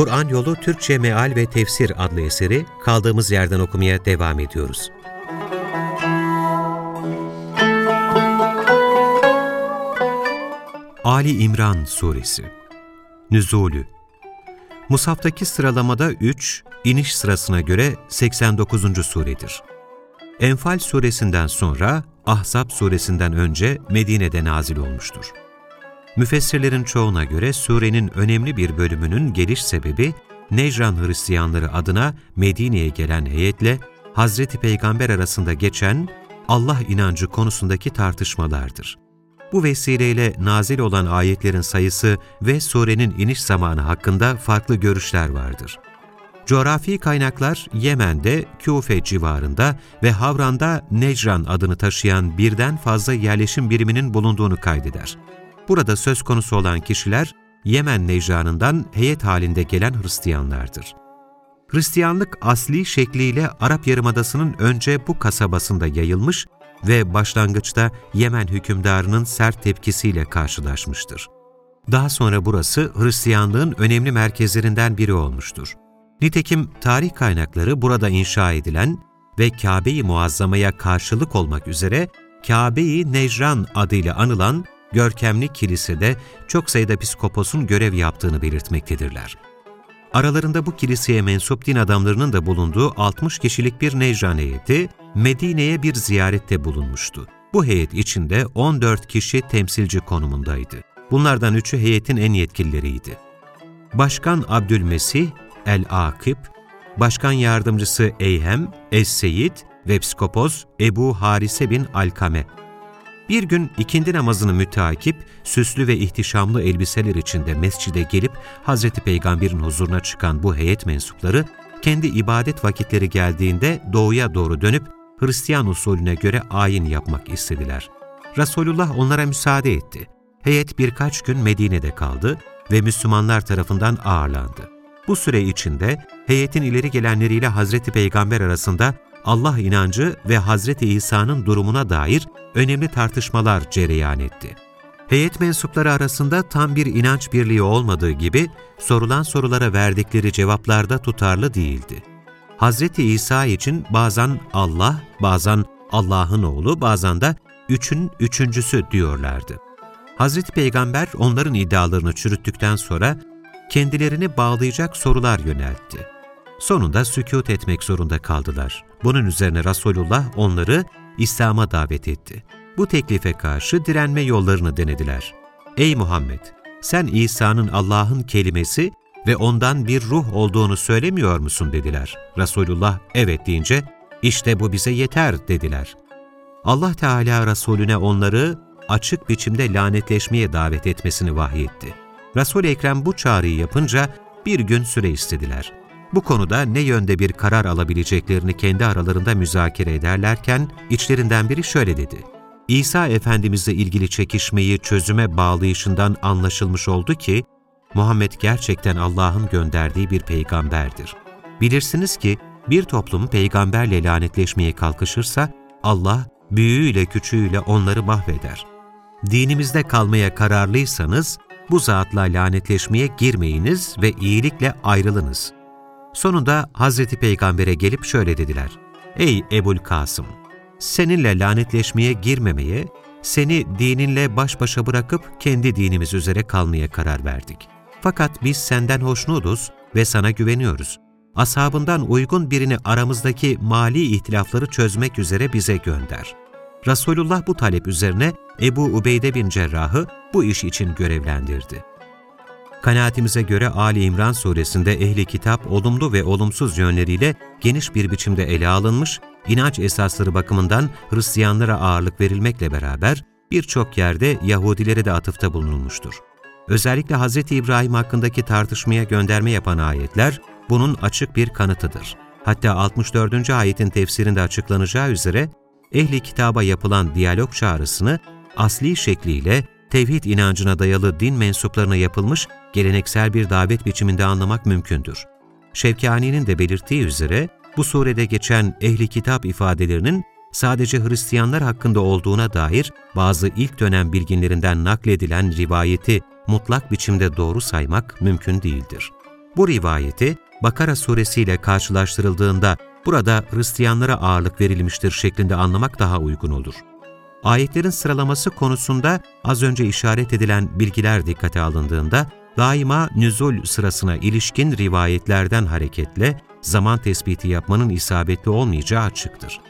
Kur'an Yolu Türkçe Meal ve Tefsir adlı eseri kaldığımız yerden okumaya devam ediyoruz. Ali İmran Suresi Nüzulü Musaftaki sıralamada 3, iniş sırasına göre 89. suredir. Enfal suresinden sonra Ahzab suresinden önce Medine'de nazil olmuştur. Müfessirlerin çoğuna göre surenin önemli bir bölümünün geliş sebebi, Necran Hristiyanları adına Medine'ye gelen heyetle Hazreti Peygamber arasında geçen Allah inancı konusundaki tartışmalardır. Bu vesileyle nazil olan ayetlerin sayısı ve surenin iniş zamanı hakkında farklı görüşler vardır. Coğrafi kaynaklar Yemen'de, Küfe civarında ve Havran'da Necran adını taşıyan birden fazla yerleşim biriminin bulunduğunu kaydeder. Burada söz konusu olan kişiler Yemen Necran'ından heyet halinde gelen Hristiyanlardır. Hristiyanlık asli şekliyle Arap Yarımadası'nın önce bu kasabasında yayılmış ve başlangıçta Yemen hükümdarının sert tepkisiyle karşılaşmıştır. Daha sonra burası Hristiyanlığın önemli merkezlerinden biri olmuştur. Nitekim tarih kaynakları burada inşa edilen ve Kabe-i Muazzama'ya karşılık olmak üzere Kabe-i Necran adıyla anılan görkemli kilisede çok sayıda piskoposun görev yaptığını belirtmektedirler. Aralarında bu kiliseye mensup din adamlarının da bulunduğu 60 kişilik bir Necran heyeti, Medine'ye bir ziyarette bulunmuştu. Bu heyet içinde 14 kişi temsilci konumundaydı. Bunlardan üçü heyetin en yetkilileriydi. Başkan Abdülmesih, El-Akip, Başkan Yardımcısı Eyhem, Es-Seyid ve Psikopos Ebu Harise bin Alkame bir gün ikindi namazını müteakip, süslü ve ihtişamlı elbiseler içinde mescide gelip Hazreti Peygamber'in huzuruna çıkan bu heyet mensupları, kendi ibadet vakitleri geldiğinde doğuya doğru dönüp Hristiyan usulüne göre ayin yapmak istediler. Resulullah onlara müsaade etti. Heyet birkaç gün Medine'de kaldı ve Müslümanlar tarafından ağırlandı. Bu süre içinde heyetin ileri gelenleriyle Hazreti Peygamber arasında Allah inancı ve Hazreti İsa'nın durumuna dair önemli tartışmalar cereyan etti. Heyet mensupları arasında tam bir inanç birliği olmadığı gibi sorulan sorulara verdikleri cevaplarda tutarlı değildi. Hazreti İsa için bazen Allah, bazen Allah'ın oğlu, bazen de üçün üçüncüsü diyorlardı. Hazreti Peygamber onların iddialarını çürüttükten sonra kendilerini bağlayacak sorular yöneltti. Sonunda sükut etmek zorunda kaldılar. Bunun üzerine Resulullah onları İslam'a davet etti. Bu teklife karşı direnme yollarını denediler. Ey Muhammed! Sen İsa'nın Allah'ın kelimesi ve ondan bir ruh olduğunu söylemiyor musun dediler. Resulullah evet deyince işte bu bize yeter dediler. Allah Teala Resulüne onları açık biçimde lanetleşmeye davet etmesini vahyetti. Resul-i Ekrem bu çağrıyı yapınca bir gün süre istediler. Bu konuda ne yönde bir karar alabileceklerini kendi aralarında müzakere ederlerken içlerinden biri şöyle dedi. İsa Efendimizle ilgili çekişmeyi çözüme bağlayışından anlaşılmış oldu ki, Muhammed gerçekten Allah'ın gönderdiği bir peygamberdir. Bilirsiniz ki bir toplum peygamberle lanetleşmeye kalkışırsa Allah büyüğüyle küçüğüyle onları mahveder. Dinimizde kalmaya kararlıysanız bu zatla lanetleşmeye girmeyiniz ve iyilikle ayrılınız.'' Sonunda Hazreti Peygamber'e gelip şöyle dediler. Ey Ebul Kasım! Seninle lanetleşmeye girmemeye, seni dininle baş başa bırakıp kendi dinimiz üzere kalmaya karar verdik. Fakat biz senden hoşnutuz ve sana güveniyoruz. Ashabından uygun birini aramızdaki mali ihtilafları çözmek üzere bize gönder. Resulullah bu talep üzerine Ebu Ubeyde bin Cerrah'ı bu iş için görevlendirdi. Kanaatimize göre Ali İmran suresinde ehli kitap olumlu ve olumsuz yönleriyle geniş bir biçimde ele alınmış, inanç esasları bakımından Hristiyanlara ağırlık verilmekle beraber birçok yerde Yahudilere de atıfta bulunulmuştur. Özellikle Hz. İbrahim hakkındaki tartışmaya gönderme yapan ayetler bunun açık bir kanıtıdır. hatta 64. ayetin tefsirinde açıklanacağı üzere ehli kitaba yapılan diyalog çağrısını asli şekliyle tevhid inancına dayalı din mensuplarına yapılmış geleneksel bir davet biçiminde anlamak mümkündür. Şevkani'nin de belirttiği üzere bu surede geçen ehli kitap ifadelerinin sadece Hristiyanlar hakkında olduğuna dair bazı ilk dönem bilginlerinden nakledilen rivayeti mutlak biçimde doğru saymak mümkün değildir. Bu rivayeti Bakara suresiyle karşılaştırıldığında burada Hristiyanlara ağırlık verilmiştir şeklinde anlamak daha uygun olur. Ayetlerin sıralaması konusunda az önce işaret edilen bilgiler dikkate alındığında daima nüzul sırasına ilişkin rivayetlerden hareketle zaman tespiti yapmanın isabetli olmayacağı açıktır.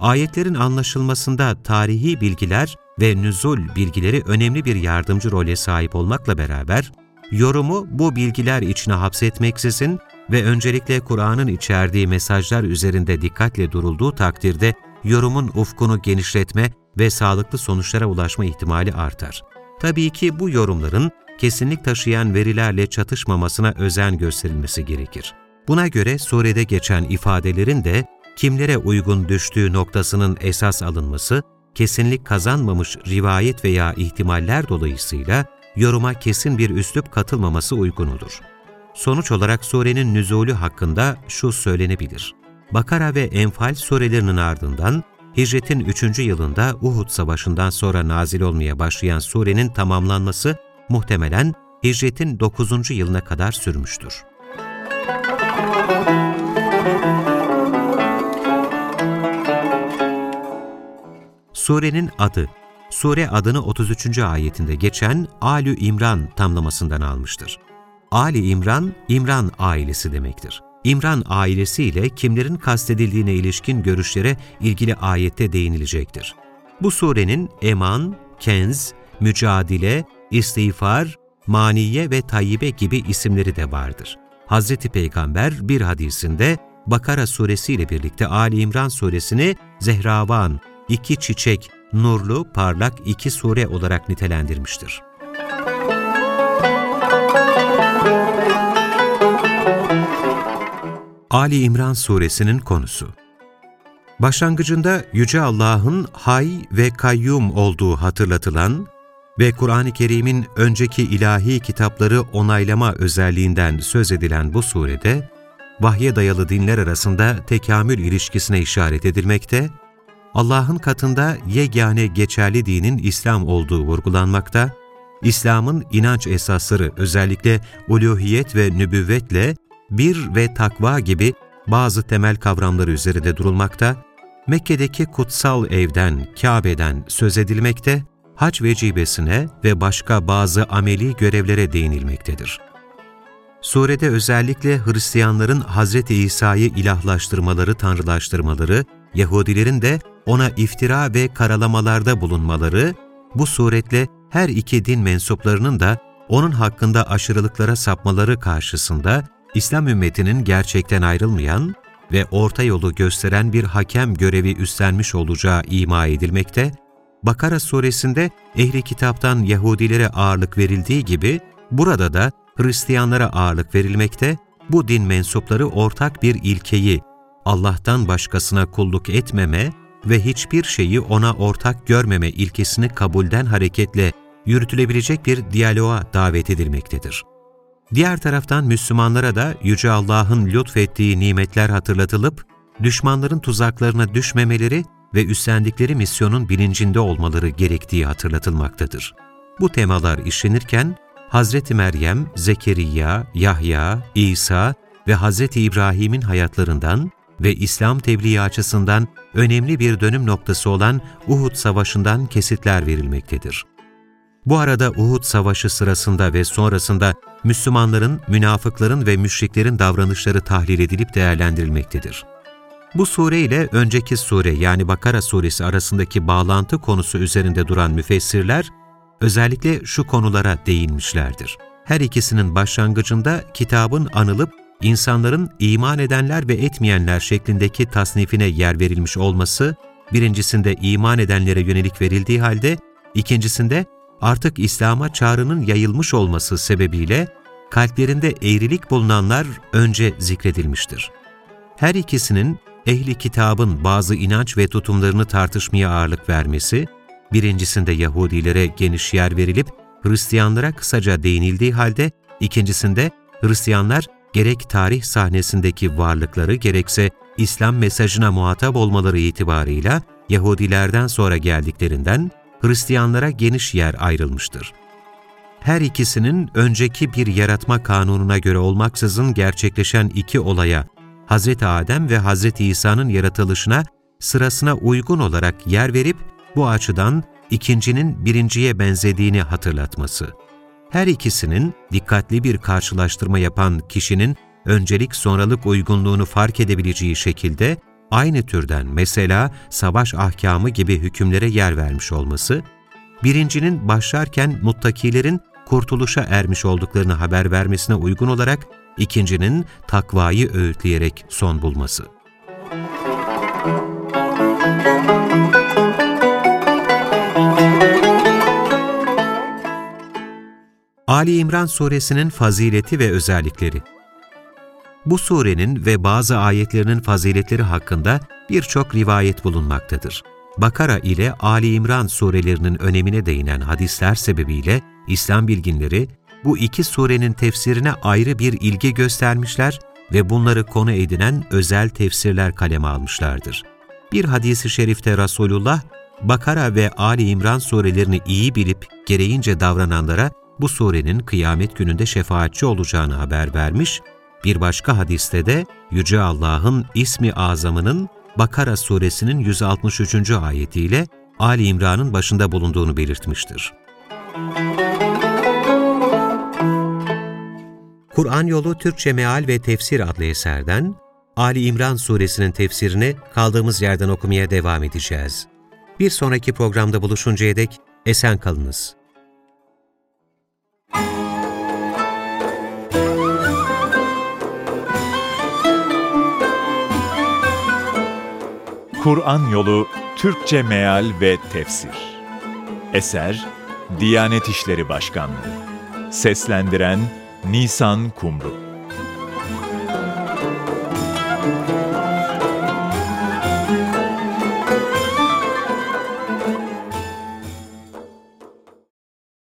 Ayetlerin anlaşılmasında tarihi bilgiler ve nüzul bilgileri önemli bir yardımcı role sahip olmakla beraber, yorumu bu bilgiler içine hapsetmeksizin ve öncelikle Kur'an'ın içerdiği mesajlar üzerinde dikkatle durulduğu takdirde yorumun ufkunu genişletme ve sağlıklı sonuçlara ulaşma ihtimali artar. Tabii ki bu yorumların kesinlik taşıyan verilerle çatışmamasına özen gösterilmesi gerekir. Buna göre surede geçen ifadelerin de kimlere uygun düştüğü noktasının esas alınması, kesinlik kazanmamış rivayet veya ihtimaller dolayısıyla yoruma kesin bir üslup katılmaması uygun olur. Sonuç olarak surenin nüzulü hakkında şu söylenebilir. Bakara ve Enfal surelerinin ardından Hicret'in 3. yılında Uhud Savaşı'ndan sonra nazil olmaya başlayan surenin tamamlanması muhtemelen Hicret'in 9. yılına kadar sürmüştür. Surenin adı, sure adını 33. ayetinde geçen Alü İmran tamlamasından almıştır. Ali İmran, İmran ailesi demektir. İmran ailesi ile kimlerin kastedildiğine ilişkin görüşlere ilgili ayette değinilecektir. Bu surenin eman, kenz, mücadile, istiğfar, maniye ve tayyibe gibi isimleri de vardır. Hazreti Peygamber bir hadisinde Bakara suresi ile birlikte Ali İmran suresini Zehravan, iki çiçek, nurlu, parlak iki sure olarak nitelendirmiştir. Ali İmran suresinin konusu Başlangıcında Yüce Allah'ın hay ve kayyum olduğu hatırlatılan ve Kur'an-ı Kerim'in önceki ilahi kitapları onaylama özelliğinden söz edilen bu surede, vahye dayalı dinler arasında tekamül ilişkisine işaret edilmekte, Allah'ın katında yegane geçerli dinin İslam olduğu vurgulanmakta, İslam'ın inanç esasları özellikle uluhiyet ve nübüvvetle bir ve takva gibi bazı temel kavramları üzerinde durulmakta, Mekke'deki kutsal evden, Kabe'den söz edilmekte, hac vecibesine ve başka bazı ameli görevlere değinilmektedir. Surede özellikle Hristiyanların Hz. İsa'yı ilahlaştırmaları, tanrılaştırmaları, Yahudilerin de ona iftira ve karalamalarda bulunmaları, bu suretle her iki din mensuplarının da onun hakkında aşırılıklara sapmaları karşısında İslam ümmetinin gerçekten ayrılmayan ve orta yolu gösteren bir hakem görevi üstlenmiş olacağı ima edilmekte, Bakara suresinde ehli kitaptan Yahudilere ağırlık verildiği gibi, burada da Hristiyanlara ağırlık verilmekte, bu din mensupları ortak bir ilkeyi, Allah'tan başkasına kulluk etmeme ve hiçbir şeyi ona ortak görmeme ilkesini kabulden hareketle yürütülebilecek bir diyaloğa davet edilmektedir. Diğer taraftan Müslümanlara da Yüce Allah'ın lütfettiği nimetler hatırlatılıp, düşmanların tuzaklarına düşmemeleri ve üstlendikleri misyonun bilincinde olmaları gerektiği hatırlatılmaktadır. Bu temalar işlenirken, Hz. Meryem, Zekeriya, Yahya, İsa ve Hz. İbrahim'in hayatlarından ve İslam tebliği açısından önemli bir dönüm noktası olan Uhud Savaşı'ndan kesitler verilmektedir. Bu arada Uhud Savaşı sırasında ve sonrasında Müslümanların, münafıkların ve müşriklerin davranışları tahlil edilip değerlendirilmektedir. Bu sure ile önceki sure yani Bakara suresi arasındaki bağlantı konusu üzerinde duran müfessirler, özellikle şu konulara değinmişlerdir. Her ikisinin başlangıcında kitabın anılıp insanların iman edenler ve etmeyenler şeklindeki tasnifine yer verilmiş olması, birincisinde iman edenlere yönelik verildiği halde, ikincisinde artık İslam'a çağrının yayılmış olması sebebiyle kalplerinde eğrilik bulunanlar önce zikredilmiştir. Her ikisinin ehli kitabın bazı inanç ve tutumlarını tartışmaya ağırlık vermesi, birincisinde Yahudilere geniş yer verilip Hristiyanlara kısaca değinildiği halde, ikincisinde Hristiyanlar gerek tarih sahnesindeki varlıkları gerekse İslam mesajına muhatap olmaları itibarıyla Yahudilerden sonra geldiklerinden Hristiyanlara geniş yer ayrılmıştır. Her ikisinin önceki bir yaratma kanununa göre olmaksızın gerçekleşen iki olaya, Hz. Adem ve Hz. İsa'nın yaratılışına sırasına uygun olarak yer verip bu açıdan ikincinin birinciye benzediğini hatırlatması. Her ikisinin dikkatli bir karşılaştırma yapan kişinin öncelik sonralık uygunluğunu fark edebileceği şekilde aynı türden mesela savaş ahkamı gibi hükümlere yer vermiş olması, birincinin başlarken muttakilerin kurtuluşa ermiş olduklarını haber vermesine uygun olarak ikincinin takvayı öğütleyerek son bulması. Ali İmran suresinin fazileti ve özellikleri Bu surenin ve bazı ayetlerinin faziletleri hakkında birçok rivayet bulunmaktadır. Bakara ile Ali İmran surelerinin önemine değinen hadisler sebebiyle İslam bilginleri bu iki surenin tefsirine ayrı bir ilgi göstermişler ve bunları konu edinen özel tefsirler kaleme almışlardır. Bir hadisi şerifte Resulullah, Bakara ve Ali İmran surelerini iyi bilip gereğince davrananlara bu surenin kıyamet gününde şefaatçi olacağını haber vermiş, bir başka hadiste de Yüce Allah'ın ismi azamının Bakara suresinin 163. ayetiyle Ali İmran'ın başında bulunduğunu belirtmiştir. Kur'an Yolu Türkçe Meal ve Tefsir adlı eserden Ali İmran suresinin tefsirini kaldığımız yerden okumaya devam edeceğiz. Bir sonraki programda buluşuncaya dek esen kalınız. Kur'an Yolu Türkçe Meal ve Tefsir Eser Diyanet İşleri Başkanlığı Seslendiren Nisan Kumru